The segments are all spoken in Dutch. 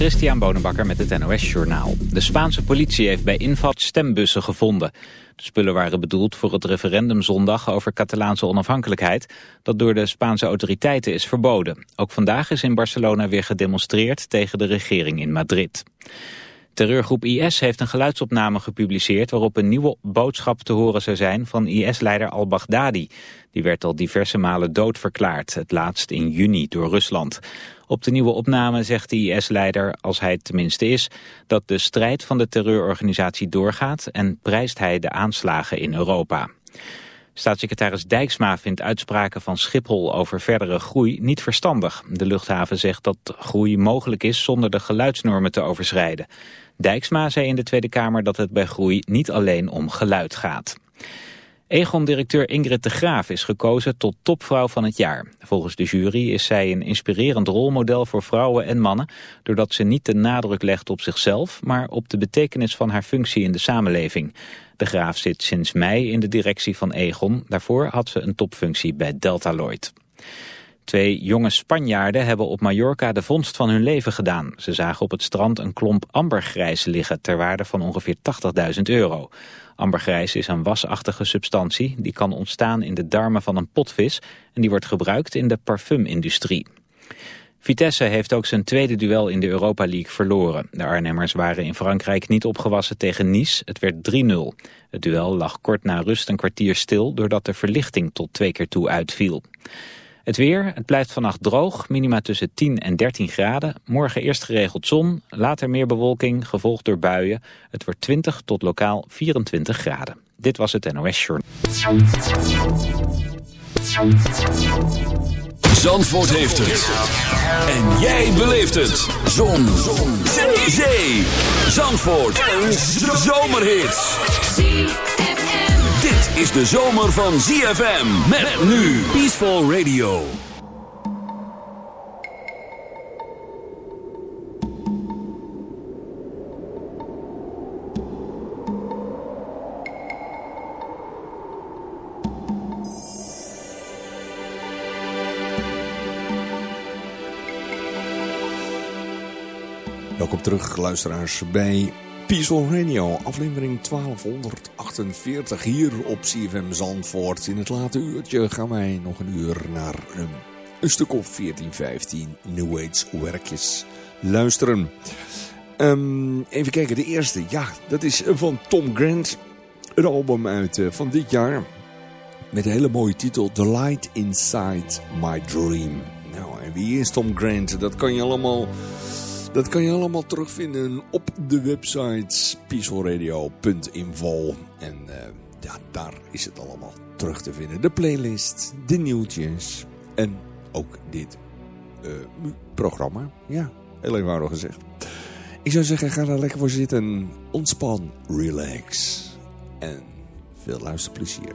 Christian Bonenbakker met het NOS Journaal. De Spaanse politie heeft bij invat stembussen gevonden. De spullen waren bedoeld voor het referendum zondag over Catalaanse onafhankelijkheid... dat door de Spaanse autoriteiten is verboden. Ook vandaag is in Barcelona weer gedemonstreerd tegen de regering in Madrid. Terreurgroep IS heeft een geluidsopname gepubliceerd waarop een nieuwe boodschap te horen zou zijn van IS-leider al-Baghdadi. Die werd al diverse malen doodverklaard, het laatst in juni door Rusland. Op de nieuwe opname zegt de IS-leider, als hij het tenminste is, dat de strijd van de terreurorganisatie doorgaat en prijst hij de aanslagen in Europa. Staatssecretaris Dijksma vindt uitspraken van Schiphol over verdere groei niet verstandig. De luchthaven zegt dat groei mogelijk is zonder de geluidsnormen te overschrijden. Dijksma zei in de Tweede Kamer dat het bij groei niet alleen om geluid gaat. Egon-directeur Ingrid de Graaf is gekozen tot topvrouw van het jaar. Volgens de jury is zij een inspirerend rolmodel voor vrouwen en mannen... doordat ze niet de nadruk legt op zichzelf... maar op de betekenis van haar functie in de samenleving. De Graaf zit sinds mei in de directie van Egon. Daarvoor had ze een topfunctie bij Deltaloid. Twee jonge Spanjaarden hebben op Mallorca de vondst van hun leven gedaan. Ze zagen op het strand een klomp ambergrijs liggen ter waarde van ongeveer 80.000 euro. Ambergrijs is een wasachtige substantie die kan ontstaan in de darmen van een potvis en die wordt gebruikt in de parfumindustrie. Vitesse heeft ook zijn tweede duel in de Europa League verloren. De Arnhemmers waren in Frankrijk niet opgewassen tegen Nice. Het werd 3-0. Het duel lag kort na rust een kwartier stil doordat de verlichting tot twee keer toe uitviel. Het weer, het blijft vannacht droog, minima tussen 10 en 13 graden. Morgen eerst geregeld zon, later meer bewolking, gevolgd door buien. Het wordt 20 tot lokaal 24 graden. Dit was het NOS Journal. Zandvoort heeft het. En jij beleeft het. Zon. zon. Zee. Zandvoort. Een zomerhit dit is de zomer van ZFM. Met nu Peaceful Radio. Welkom terug, luisteraars, bij Peaceful Radio, aflevering 1248 hier op CFM Zandvoort. In het late uurtje gaan wij nog een uur naar een, stuk of 14, 15 New Age werkjes luisteren. Um, even kijken, de eerste, ja, dat is van Tom Grant. Een album uit uh, van dit jaar. Met een hele mooie titel, The Light Inside My Dream. Nou, en wie is Tom Grant? Dat kan je allemaal dat kan je allemaal terugvinden op de website peacefulradio.info. En uh, ja, daar is het allemaal terug te vinden. De playlist, de nieuwtjes en ook dit uh, programma. Ja, heel eenvoudig gezegd. Ik zou zeggen, ga daar lekker voor zitten. Ontspan, relax en veel luisterplezier.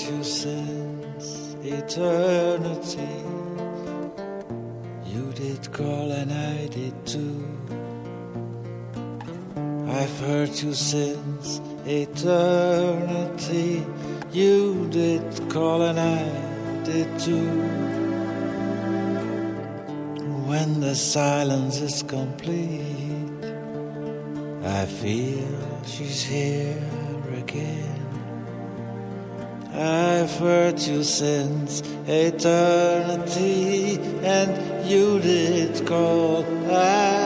you since eternity. You did call and I did too. I've heard you since eternity. You did call and I did too. When the silence is complete, I feel she's here again. I've heard you since eternity, and you did call. I